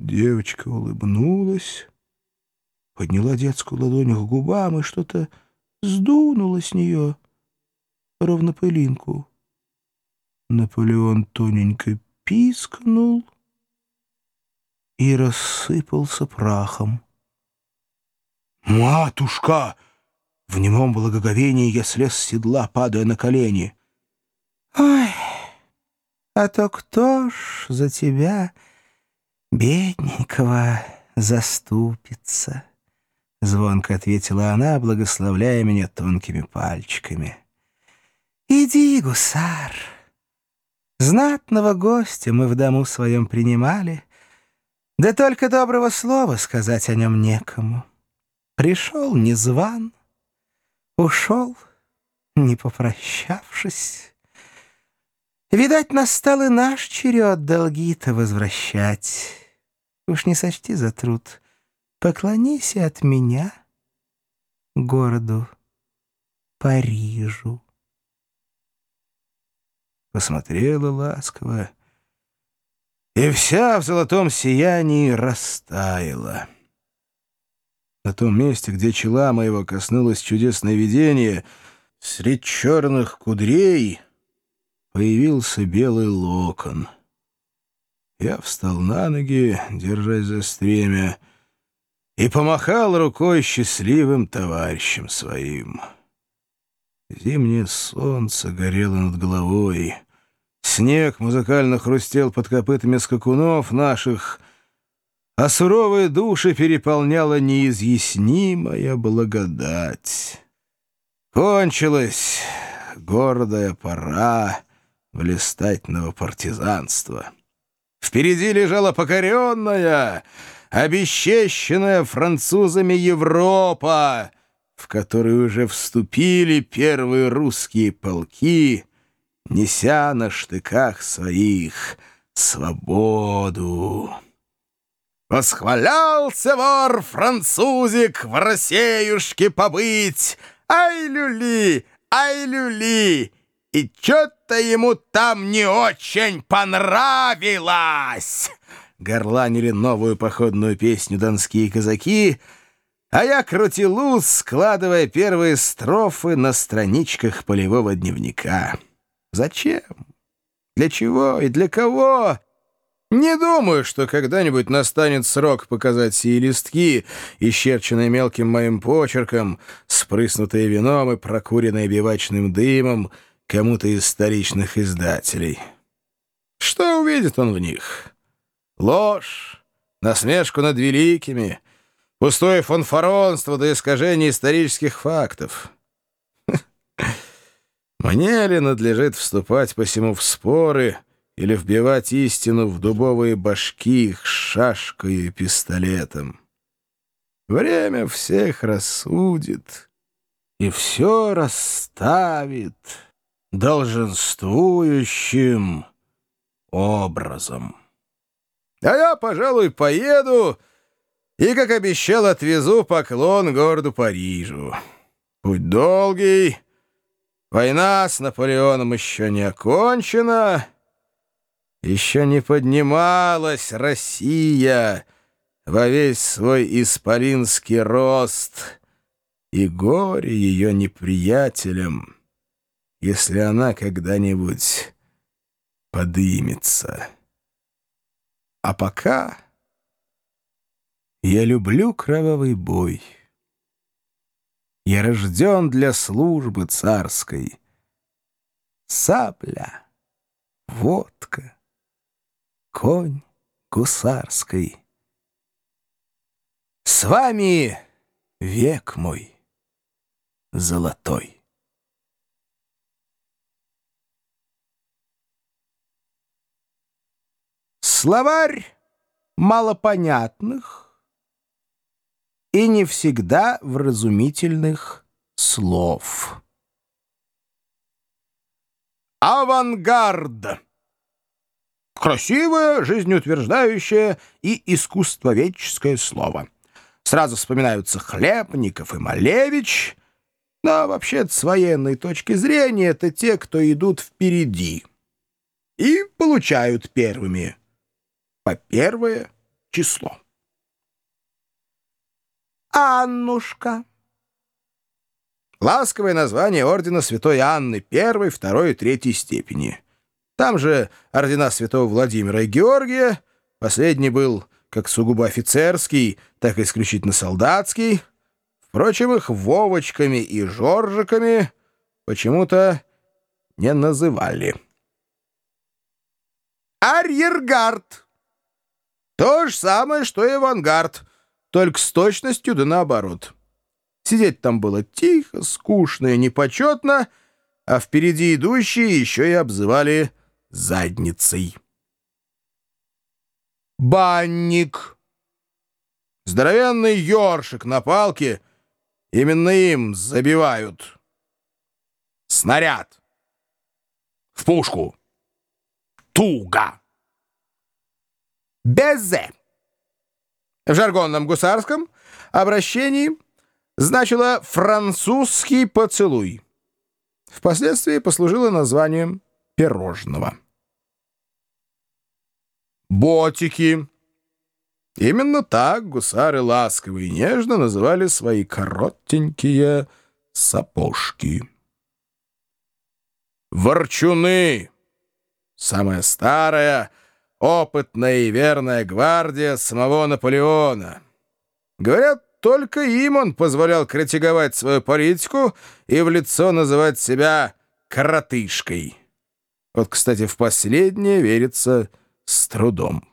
Девочка улыбнулась, подняла детскую ладонь к губам и что-то сдунуло с нее, ровно пылинку. Наполеон тоненько пискнул и рассыпался прахом. «Матушка!» В немом благоговении я слез с седла, падая на колени. «Ой, а то кто ж за тебя, бедненького, заступится?» Звонко ответила она, благословляя меня тонкими пальчиками. «Иди, гусар!» Знатного гостя мы в дому своем принимали, да только доброго слова сказать о нем некому. Пришел незван, ушел, не попрощавшись. Видать, настал и наш черед долги-то возвращать. Уж не сочти за труд, поклонись от меня городу Парижу посмотрела ласково, и вся в золотом сиянии растаяла. На том месте, где чела моего коснулось чудесное видение, средь черных кудрей появился белый локон. Я встал на ноги, держась за стремя, и помахал рукой счастливым товарищем своим. Зимнее солнце горело над головой. Снег музыкально хрустел под копытами скакунов наших, а суровые души переполняла неизъяснимая благодать. Кончилась гордая пора блистательного партизанства. Впереди лежала покоренная, обесчещенная французами Европа, в который уже вступили первые русские полки, неся на штыках своих свободу. Восхвалялся вор-французик в Россеюшке побыть, ай-люли, ай-люли, и чё-то ему там не очень понравилось. Горланили новую походную песню донские казаки — а я крутил ус, складывая первые строфы на страничках полевого дневника. Зачем? Для чего и для кого? Не думаю, что когда-нибудь настанет срок показать сии листки, исчерченные мелким моим почерком, спрыснутые вином и прокуренные бивачным дымом кому-то из столичных издателей. Что увидит он в них? Ложь, насмешку над великими — Пустое фанфаронство до искажения исторических фактов. Мне ли надлежит вступать посему в споры или вбивать истину в дубовые башки их шашкой и пистолетом? Время всех рассудит и все расставит долженствующим образом. А я, пожалуй, поеду и, как обещал, отвезу поклон городу Парижу. Путь долгий, война с Наполеоном еще не окончена, еще не поднималась Россия во весь свой исполинский рост, и горе ее неприятелям, если она когда-нибудь подымется. А пока... Я люблю кровавый бой. Я рожден для службы царской. Сабля, водка, конь гусарской. С вами век мой золотой. Словарь малопонятных и не всегда вразумительных слов. Авангард. Красивое, жизнеутверждающее и искусствоведческое слово. Сразу вспоминаются Хлебников и Малевич, но вообще с военной точки зрения это те, кто идут впереди и получают первыми. По первое число. Аннушка. Ласковое название ордена Святой Анны первой, второй и третьей степени. Там же ордена Святого Владимира и Георгия. Последний был как сугубо офицерский, так и исключительно солдатский. Впрочем, их Вовочками и Жоржиками почему-то не называли. Арьергард. То же самое, что и авангард, только с точностью да наоборот. Сидеть там было тихо, скучно и непочетно, а впереди идущие еще и обзывали задницей. Банник. Здоровенный ёршик на палке. Именно им забивают. Снаряд. В пушку. Туго. Безе. В жаргонном гусарском обращении значило «французский поцелуй». Впоследствии послужило названием пирожного. Ботики. Именно так гусары ласково и нежно называли свои коротенькие сапожки. Ворчуны. Самая старая, опытная и верная гвардия самого Наполеона. Говорят, только им он позволял критиковать свою политику и в лицо называть себя «коротышкой». Вот, кстати, в последнее верится с трудом.